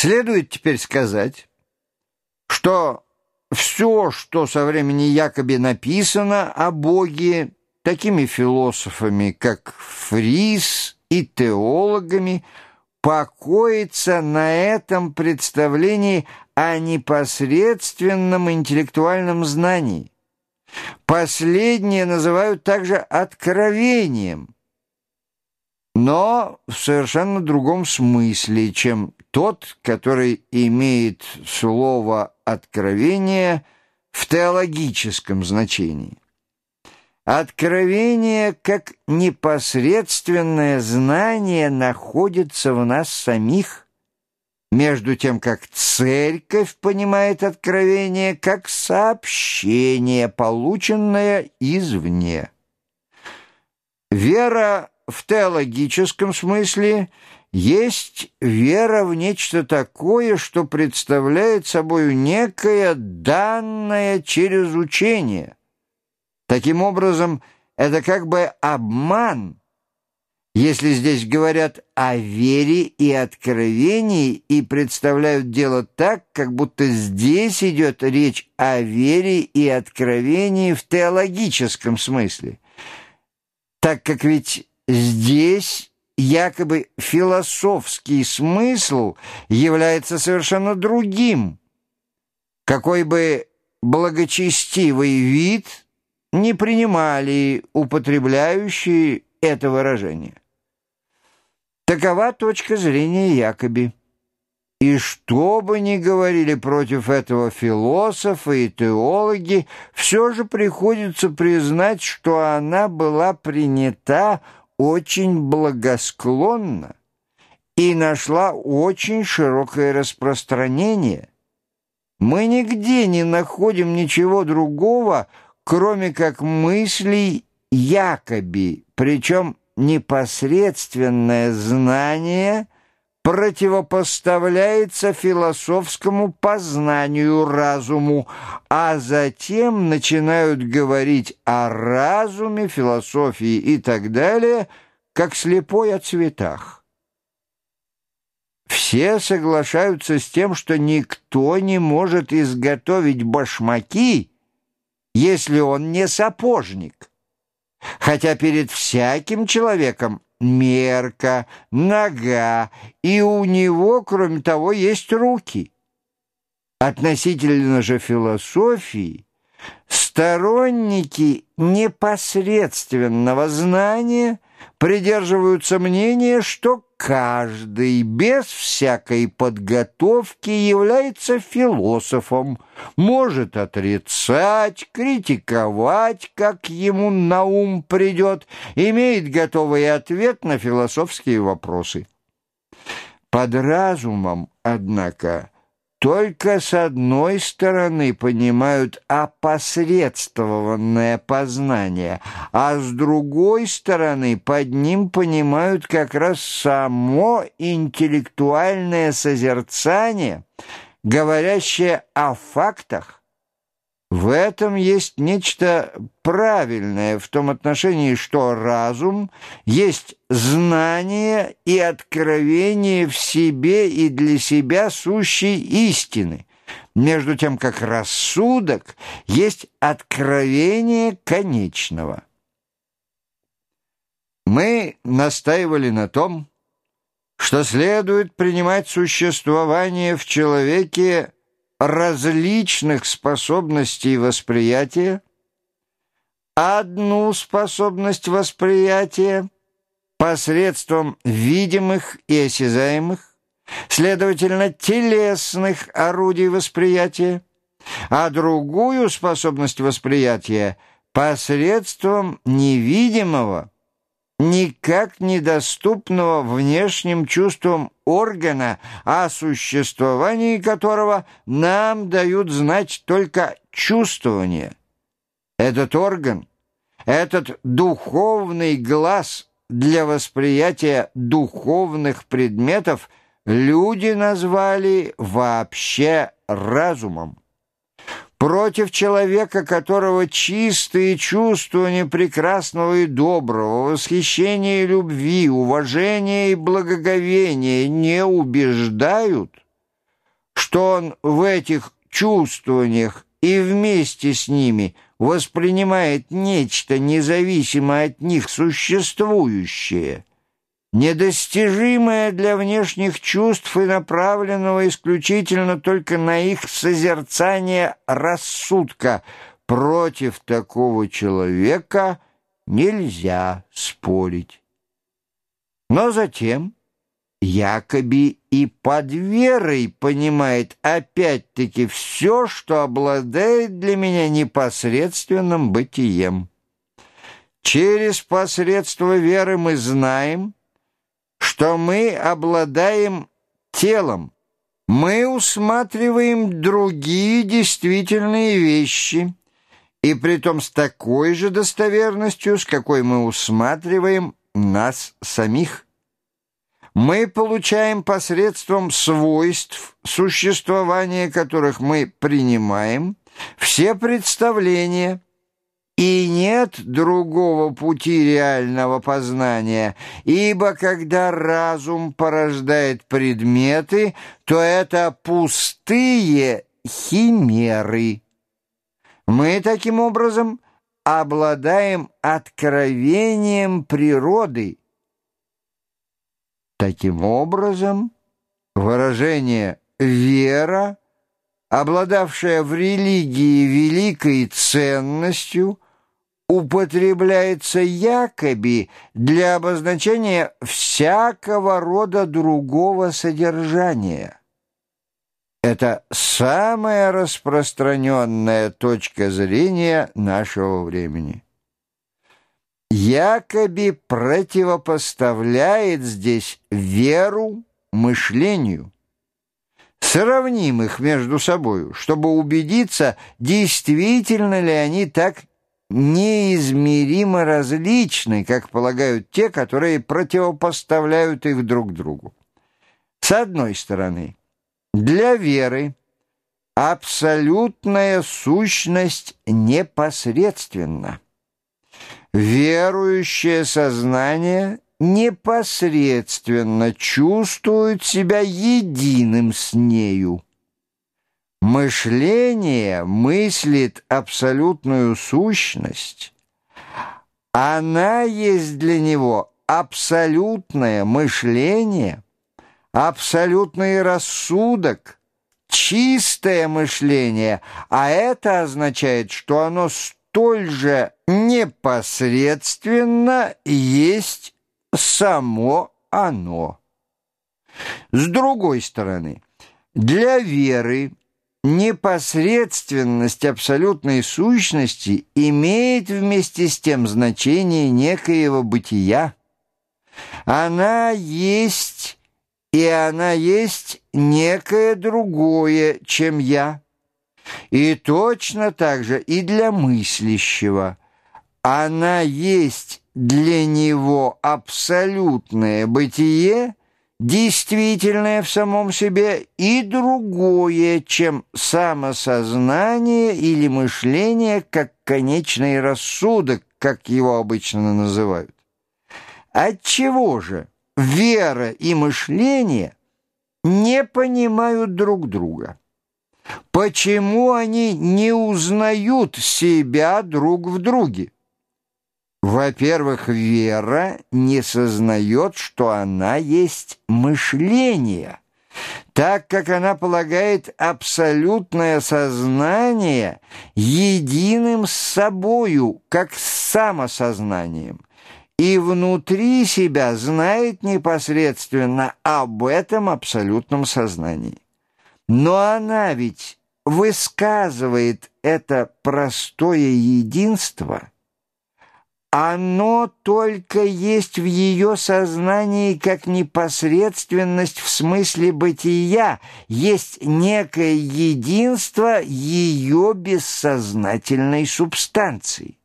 Следует теперь сказать, что все, что со времени Якоби написано о Боге, такими философами, как Фрис и теологами, покоится на этом представлении о непосредственном интеллектуальном знании. Последнее называют также откровением, но в совершенно другом смысле, чем тот, который имеет слово «откровение» в теологическом значении. Откровение, как непосредственное знание, находится в нас самих, между тем, как церковь понимает откровение как сообщение, полученное извне. Вера в теологическом смысле есть вера в нечто такое, что представляет собой некое данное через учение – Таким образом, это как бы обман, если здесь говорят о вере и откровении и представляют дело так, как будто здесь идет речь о вере и откровении в теологическом смысле. Так как ведь здесь якобы философский смысл является совершенно другим. Какой бы благочестивый вид – не принимали употребляющие это выражение. Такова точка зрения Якоби. И что бы ни говорили против этого философы и теологи, все же приходится признать, что она была принята очень благосклонно и нашла очень широкое распространение. Мы нигде не находим ничего другого, кроме как мыслей якоби, причем непосредственное знание противопоставляется философскому познанию разуму, а затем начинают говорить о разуме, философии и так далее, как слепой о цветах. Все соглашаются с тем, что никто не может изготовить башмаки, если он не сапожник. Хотя перед всяким человеком мерка, нога, и у него, кроме того, есть руки. Относительно же философии, сторонники непосредственного знания придерживаются мнения, что каждый без всякой подготовки является философом, может отрицать, критиковать, как ему на ум придет, имеет готовый ответ на философские вопросы. Под разумом, однако, только с одной стороны понимают опосредствованное познание, а с другой стороны под ним понимают как раз само интеллектуальное созерцание, говорящее о фактах, в этом есть нечто правильное в том отношении, что разум есть знание и откровение в себе и для себя сущей истины, между тем как рассудок есть откровение конечного. Мы настаивали на том, что следует принимать существование в человеке различных способностей восприятия, одну способность восприятия посредством видимых и осязаемых, следовательно, телесных орудий восприятия, а другую способность восприятия посредством невидимого, никак недоступного внешним чувствам органа, о существовании которого нам дают знать только чувствование. Этот орган, этот духовный глаз для восприятия духовных предметов люди назвали вообще разумом против человека, которого чистые чувствования прекрасного и доброго, восхищения и любви, уважения и благоговения не убеждают, что он в этих чувствованиях и вместе с ними воспринимает нечто независимо от них существующее, недостижимое для внешних чувств и направленного исключительно только на их созерцание рассудка. Против такого человека нельзя спорить. Но затем якобы и под верой понимает опять-таки все, что обладает для меня непосредственным бытием. Через посредство веры мы знаем, что мы обладаем телом, мы усматриваем другие действительные вещи, и притом с такой же достоверностью, с какой мы усматриваем нас самих. Мы получаем посредством свойств, существования которых мы принимаем, все представления, и нет другого пути реального познания, ибо когда разум порождает предметы, то это пустые химеры. Мы таким образом обладаем откровением природы, Таким образом, выражение «вера», обладавшая в религии великой ценностью, употребляется якобы для обозначения всякого рода другого содержания. Это самая распространенная точка зрения нашего времени якобы противопоставляет здесь веру мышлению. Сравним их между собою, чтобы убедиться, действительно ли они так неизмеримо различны, как полагают те, которые противопоставляют их друг другу. С одной стороны, для веры абсолютная сущность непосредственна верующее сознание непосредственно чувствует себя единым с нею. Мышление мыслит абсолютную сущность. Она есть для него абсолютное мышление, абсолютный рассудок, чистое мышление, а это означает, что оно столь же непосредственно есть само оно. С другой стороны, для веры непосредственность абсолютной сущности имеет вместе с тем значение некоего бытия. Она есть, и она есть некое другое, чем я. И точно так же и для мыслящего. Она есть для него абсолютное бытие, действительное в самом себе, и другое, чем самосознание или мышление, как конечный рассудок, как его обычно называют. Отчего же вера и мышление не понимают друг друга? Почему они не узнают себя друг в друге? Во-первых, вера не сознает, что она есть мышление, так как она полагает абсолютное сознание единым с собою, как с самосознанием, и внутри себя знает непосредственно об этом абсолютном сознании. Но она ведь высказывает это простое единство. Оно только есть в ее сознании как непосредственность в смысле бытия, есть некое единство ее бессознательной субстанции.